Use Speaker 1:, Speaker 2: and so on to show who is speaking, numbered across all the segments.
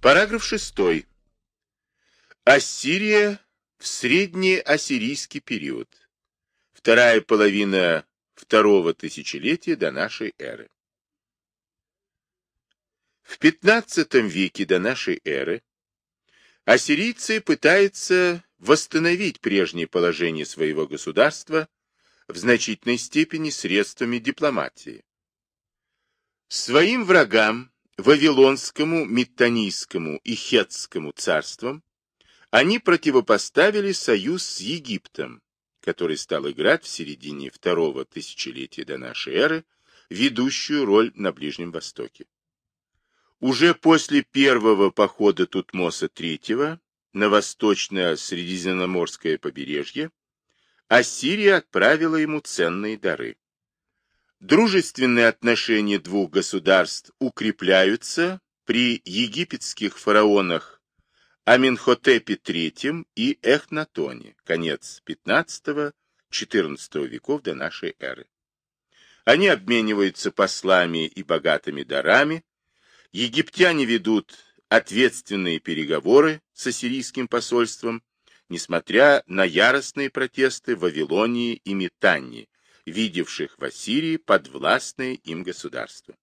Speaker 1: Параграф 6. Ассирия в среднеассирийский период. Вторая половина второго тысячелетия до нашей эры. В XV веке до нашей эры ассирийцы пытаются восстановить прежнее положение своего государства в значительной степени средствами дипломатии. Своим врагам, Вавилонскому, Миттанийскому и Хетскому царствам, они противопоставили союз с Египтом, который стал играть в середине второго тысячелетия до нашей эры ведущую роль на Ближнем Востоке. Уже после первого похода Тутмоса III на восточное Средиземноморское побережье Ассирия отправила ему ценные дары. Дружественные отношения двух государств укрепляются при египетских фараонах Аменхотепе III и Эхнатоне, конец XV-XIV веков до нашей эры. Они обмениваются послами и богатыми дарами, египтяне ведут ответственные переговоры с ассирийским посольством, несмотря на яростные протесты в Вавилонии и Метании, видевших в Ассирии подвластное им государство.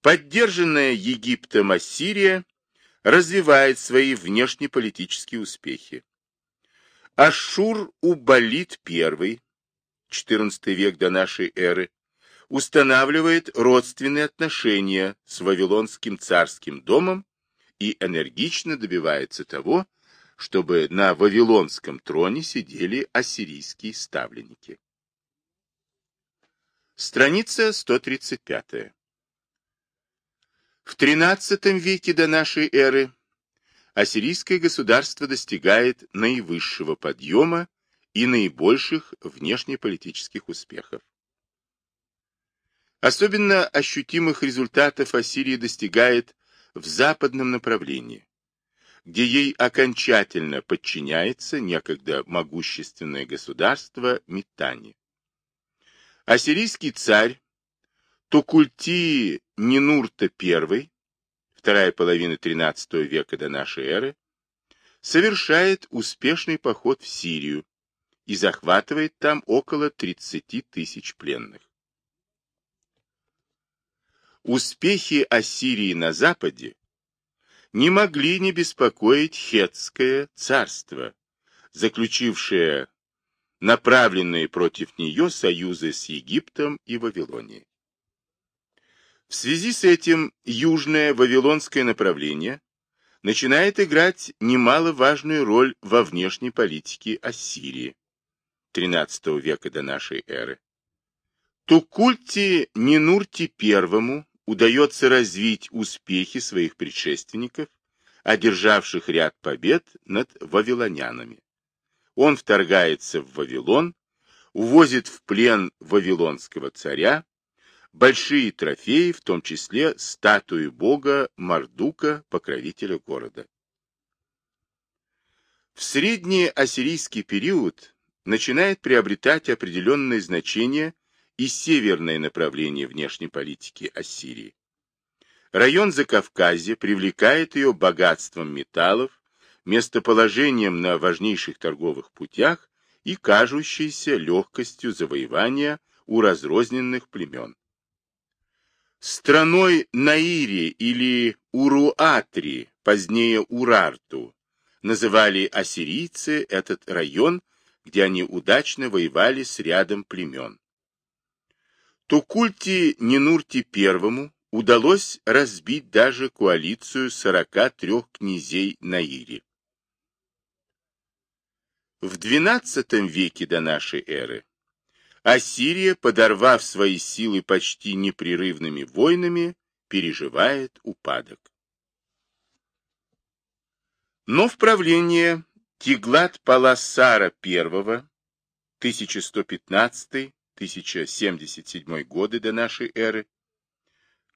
Speaker 1: Поддержанная Египтом Ассирия развивает свои внешнеполитические успехи. Ашшур-Убалит I, XIV век до нашей эры, устанавливает родственные отношения с Вавилонским царским домом и энергично добивается того, чтобы на Вавилонском троне сидели ассирийские ставленники. Страница 135. В XIII веке до нашей эры ассирийское государство достигает наивысшего подъема и наибольших внешнеполитических успехов. Особенно ощутимых результатов Ассирия достигает в западном направлении, где ей окончательно подчиняется некогда могущественное государство Митани. Ассирийский царь Тукульти Нинурта I, вторая половина XIII века до нашей эры, совершает успешный поход в Сирию и захватывает там около 30 тысяч пленных. Успехи Ассирии на Западе не могли не беспокоить Хетское царство, заключившее направленные против нее союзы с Египтом и Вавилонией. В связи с этим южное вавилонское направление начинает играть немаловажную роль во внешней политике Ассирии XIII века до нашей эры. Тукульти Нинурти I удается развить успехи своих предшественников, одержавших ряд побед над вавилонянами. Он вторгается в Вавилон, увозит в плен вавилонского царя, большие трофеи, в том числе статую бога Мардука, покровителя города. В средний ассирийский период начинает приобретать определенное значение и северное направление внешней политики Ассирии. Район Закавказья привлекает ее богатством металлов, местоположением на важнейших торговых путях и кажущейся легкостью завоевания у разрозненных племен. Страной Наири или Уруатри, позднее Урарту, называли ассирийцы этот район, где они удачно воевали с рядом племен. Тукульти Нинурти I удалось разбить даже коалицию 43 князей Наири. В XII веке до нашей эры Ассирия, подорвав свои силы почти непрерывными войнами, переживает упадок. Но в правление Тиглат-Паласара I 1115-1077 годы до нашей эры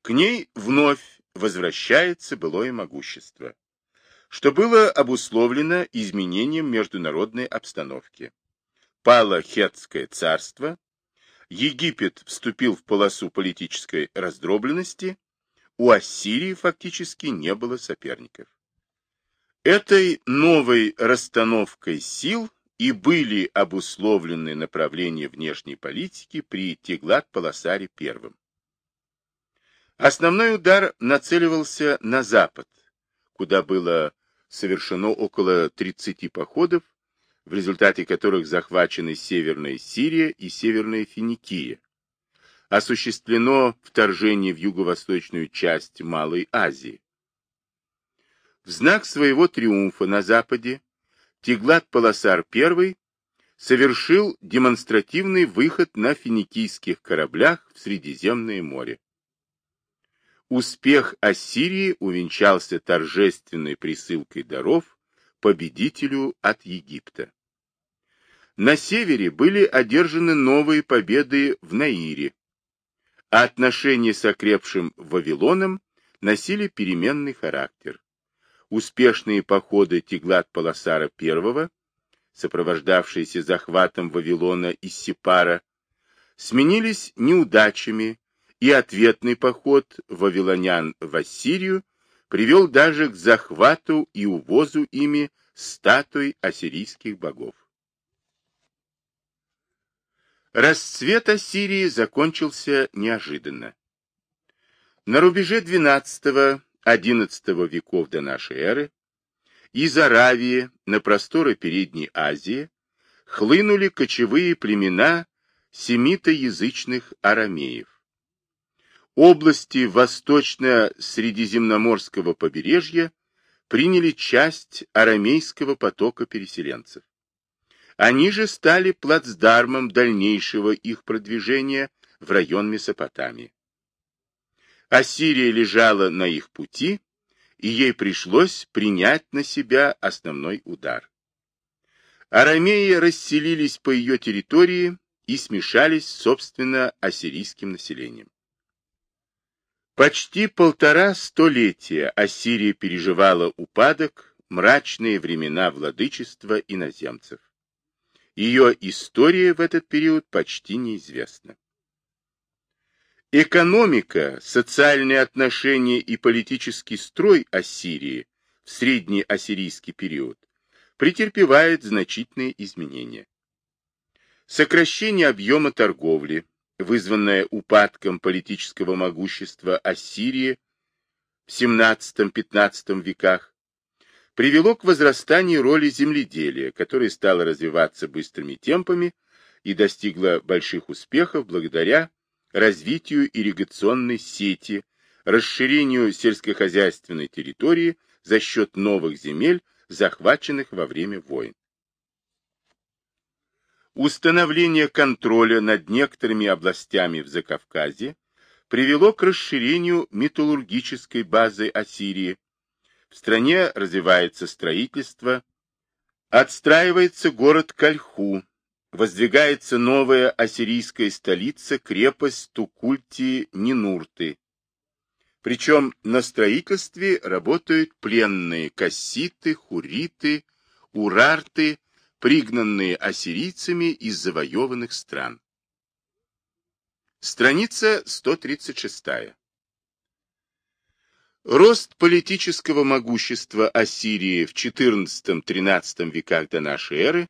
Speaker 1: к ней вновь возвращается былое могущество, что было обусловлено изменением международной обстановки. Пало Хетское царство, Египет вступил в полосу политической раздробленности, у Ассирии фактически не было соперников. Этой новой расстановкой сил и были обусловлены направления внешней политики при Теглат-Паласаре I. Основной удар нацеливался на запад, куда было совершено около 30 походов, в результате которых захвачены Северная Сирия и Северная Финикия. Осуществлено вторжение в юго-восточную часть Малой Азии. В знак своего триумфа на Западе Теглат-Паласар I совершил демонстративный выход на финикийских кораблях в Средиземное море. Успех Ассирии увенчался торжественной присылкой даров победителю от Египта. На севере были одержаны новые победы в Наире, а отношения с окрепшим Вавилоном носили переменный характер. Успешные походы Теглат-Паласара I, сопровождавшиеся захватом Вавилона из Сепара, сменились неудачами и ответный поход вавилонян в Ассирию привел даже к захвату и увозу ими статуй ассирийских богов. Расцвет Ассирии закончился неожиданно. На рубеже XII-XI веков до нашей эры из Аравии на просторы Передней Азии хлынули кочевые племена семитоязычных арамеев области восточно-средиземноморского побережья приняли часть арамейского потока переселенцев. Они же стали плацдармом дальнейшего их продвижения в район Месопотамии. Ассирия лежала на их пути, и ей пришлось принять на себя основной удар. Арамеи расселились по ее территории и смешались, собственно, ассирийским населением. Почти полтора столетия Ассирия переживала упадок, мрачные времена владычества иноземцев. Ее история в этот период почти неизвестна. Экономика, социальные отношения и политический строй Ассирии в средний ассирийский период претерпевают значительные изменения. Сокращение объема торговли, вызванная упадком политического могущества Ассирии в XVII-XV веках, привело к возрастанию роли земледелия, которое стало развиваться быстрыми темпами и достигло больших успехов благодаря развитию ирригационной сети, расширению сельскохозяйственной территории за счет новых земель, захваченных во время войн. Установление контроля над некоторыми областями в Закавказье привело к расширению металлургической базы Ассирии. В стране развивается строительство, отстраивается город Кальху, воздвигается новая ассирийская столица, крепость Тукульти-Нинурты. Причем на строительстве работают пленные касситы, хуриты, урарты, пригнанные ассирийцами из завоеванных стран. Страница 136. Рост политического могущества Ассирии в XIV-XIII веках до нашей эры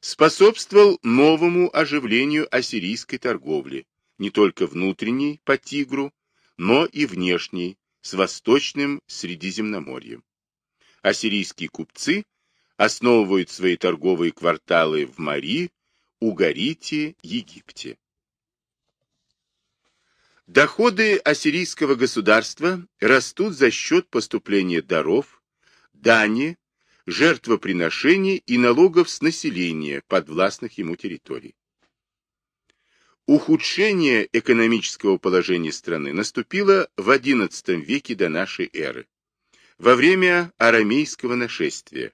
Speaker 1: способствовал новому оживлению ассирийской торговли, не только внутренней по Тигру, но и внешней с восточным Средиземноморьем. Ассирийские купцы основывают свои торговые кварталы в Мари, Угарите, Египте. Доходы ассирийского государства растут за счет поступления даров, дани, жертвоприношений и налогов с населения подвластных ему территорий. Ухудшение экономического положения страны наступило в XI веке до нашей эры, во время арамейского нашествия,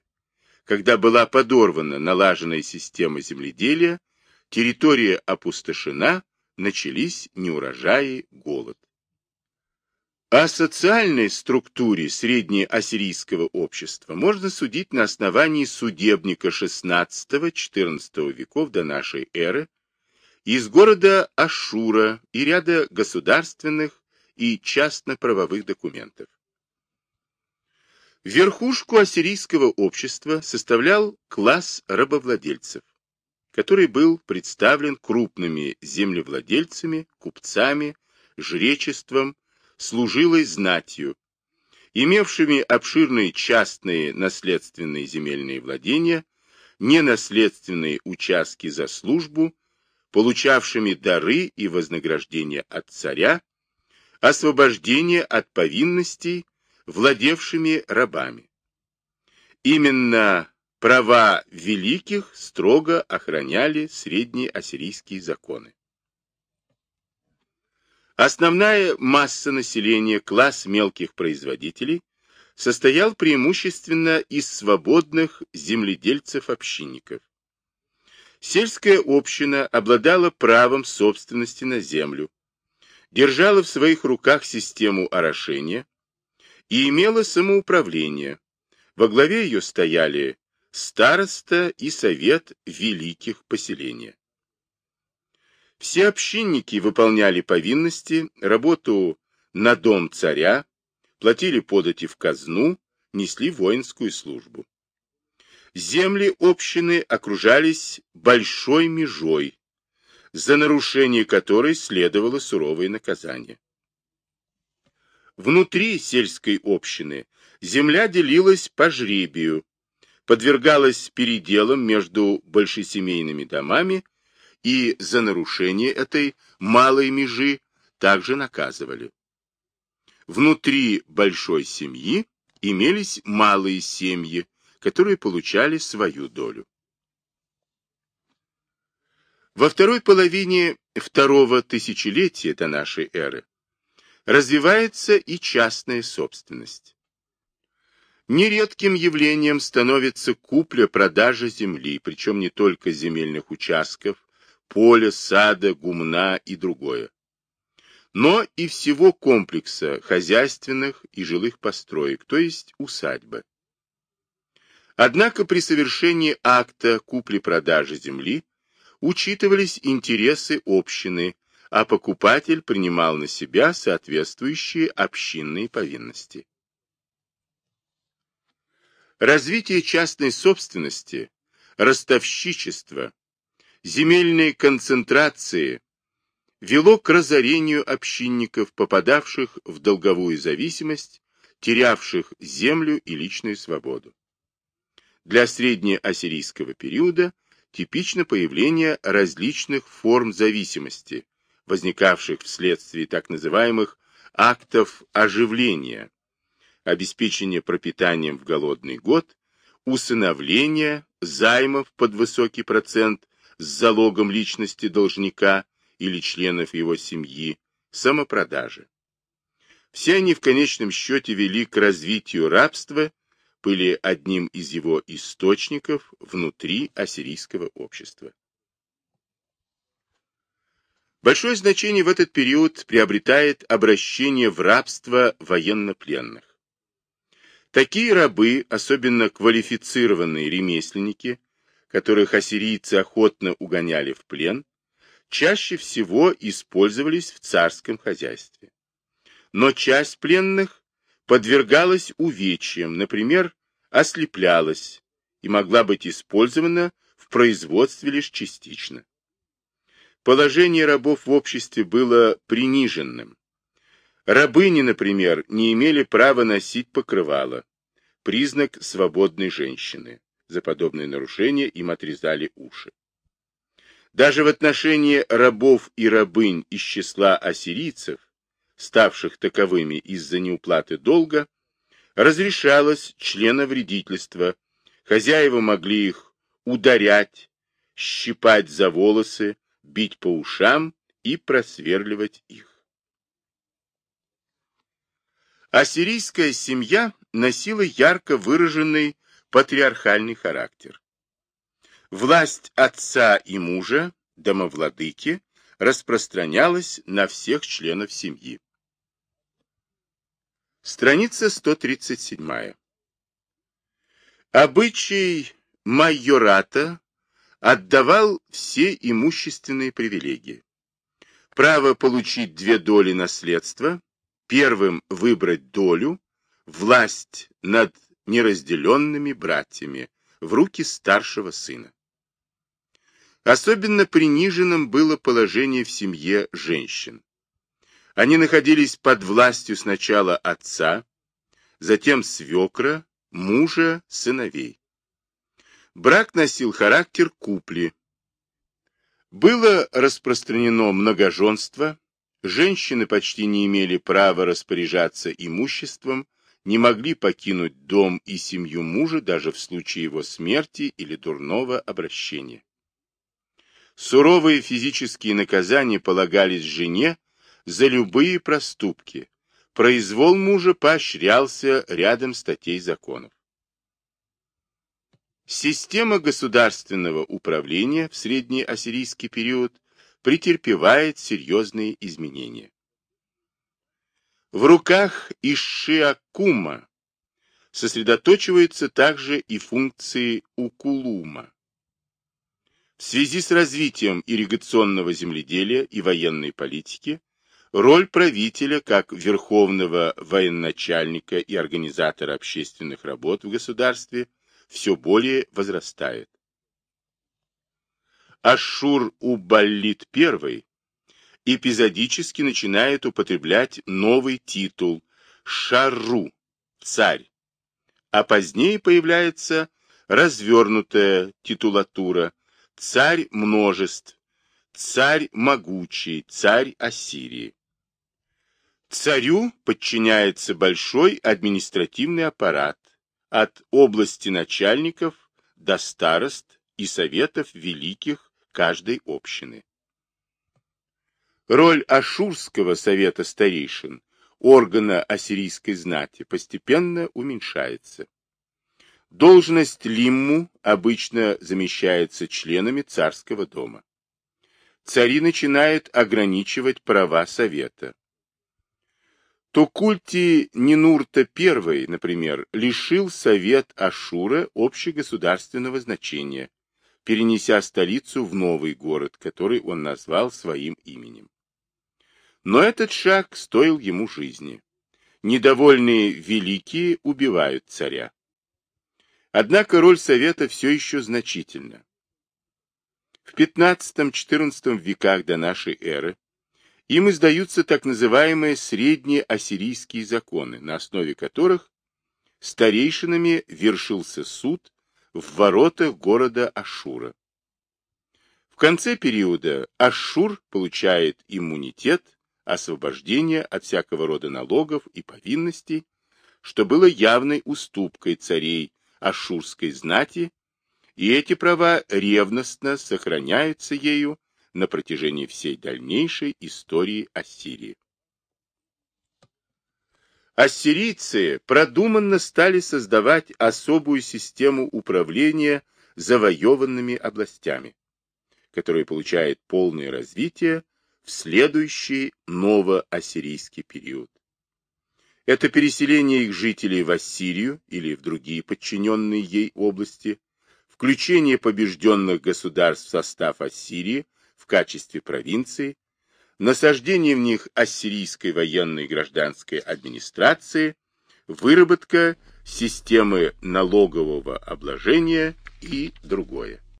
Speaker 1: когда была подорвана налаженная система земледелия, территория опустошена, начались неурожаи, голод. О социальной структуре среднеассирийского общества можно судить на основании судебника XVI-XIV веков до нашей эры из города Ашура и ряда государственных и частно-правовых документов. Верхушку ассирийского общества составлял класс рабовладельцев, который был представлен крупными землевладельцами, купцами, жречеством, служилой знатью, имевшими обширные частные наследственные земельные владения, ненаследственные участки за службу, получавшими дары и вознаграждения от царя, освобождение от повинностей, владевшими рабами. Именно права великих строго охраняли средние ассирийские законы. Основная масса населения, класс мелких производителей, состоял преимущественно из свободных земледельцев-общинников. Сельская община обладала правом собственности на землю, держала в своих руках систему орошения и имела самоуправление. Во главе ее стояли староста и совет великих поселения. Все общинники выполняли повинности, работу на дом царя, платили подати в казну, несли воинскую службу. Земли общины окружались большой межой, за нарушение которой следовало суровое наказание. Внутри сельской общины земля делилась по жребию, подвергалась переделам между большесемейными домами и за нарушение этой малой межи также наказывали. Внутри большой семьи имелись малые семьи, которые получали свою долю. Во второй половине второго тысячелетия до нашей эры развивается и частная собственность. Нередким явлением становится купля-продажа земли, причем не только земельных участков, поля, сада, гумна и другое, но и всего комплекса хозяйственных и жилых построек, то есть усадьбы. Однако при совершении акта купли-продажи земли учитывались интересы общины, а покупатель принимал на себя соответствующие общинные повинности. Развитие частной собственности, ростовщичество, земельные концентрации вело к разорению общинников, попадавших в долговую зависимость, терявших землю и личную свободу. Для среднеассирийского периода типично появление различных форм зависимости, возникавших вследствие так называемых актов оживления, обеспечения пропитанием в голодный год, усыновления, займов под высокий процент с залогом личности должника или членов его семьи, самопродажи. Все они в конечном счете вели к развитию рабства, были одним из его источников внутри ассирийского общества. Большое значение в этот период приобретает обращение в рабство военнопленных. Такие рабы, особенно квалифицированные ремесленники, которых ассирийцы охотно угоняли в плен, чаще всего использовались в царском хозяйстве. Но часть пленных подвергалась увечьям, например, ослеплялась и могла быть использована в производстве лишь частично. Положение рабов в обществе было приниженным. Рабыни, например, не имели права носить покрывало, признак свободной женщины. За подобные нарушения им отрезали уши. Даже в отношении рабов и рабынь из числа ассирийцев, ставших таковыми из-за неуплаты долга, разрешалось членовредительство, хозяева могли их ударять, щипать за волосы, бить по ушам и просверливать их. Ассирийская семья носила ярко выраженный патриархальный характер. Власть отца и мужа, домовладыки, распространялась на всех членов семьи. Страница 137. Обычай майората отдавал все имущественные привилегии. Право получить две доли наследства первым выбрать долю, власть над неразделенными братьями в руки старшего сына. Особенно приниженным было положение в семье женщин. Они находились под властью сначала отца, затем свекра, мужа, сыновей. Брак носил характер купли. Было распространено многоженство, женщины почти не имели права распоряжаться имуществом, не могли покинуть дом и семью мужа даже в случае его смерти или дурного обращения. Суровые физические наказания полагались жене за любые проступки. Произвол мужа поощрялся рядом статей законов. Система государственного управления в среднеассирийский период претерпевает серьезные изменения. В руках Ишиакума сосредоточиваются также и функции Укулума. В связи с развитием ирригационного земледелия и военной политики, роль правителя как верховного военачальника и организатора общественных работ в государстве все более возрастает. Ашур-Убаллит I эпизодически начинает употреблять новый титул Шарру – царь, а позднее появляется развернутая титулатура царь множеств, царь могучий, царь Ассирии. Царю подчиняется большой административный аппарат, от области начальников до старост и советов великих каждой общины. Роль Ашурского совета старейшин, органа ассирийской знати, постепенно уменьшается. Должность лимму обычно замещается членами царского дома. Цари начинают ограничивать права совета. Токульти Нинурта I, например, лишил совет Ашура общегосударственного значения, перенеся столицу в новый город, который он назвал своим именем. Но этот шаг стоил ему жизни. Недовольные великие убивают царя. Однако роль Совета все еще значительна. В XV-XIV веках до нашей эры им издаются так называемые средние ассирийские законы, на основе которых старейшинами вершился суд в воротах города Ашура. В конце периода Ашур получает иммунитет, освобождение от всякого рода налогов и повинностей, что было явной уступкой царей ашурской знати, и эти права ревностно сохраняются ею на протяжении всей дальнейшей истории Ассирии. Ассирийцы продуманно стали создавать особую систему управления завоеванными областями, которая получает полное развитие в следующий новоассирийский период. Это переселение их жителей в Ассирию или в другие подчиненные ей области, включение побежденных государств в состав Ассирии качестве провинции, насаждение в них ассирийской военной и гражданской администрации, выработка системы налогового обложения и другое.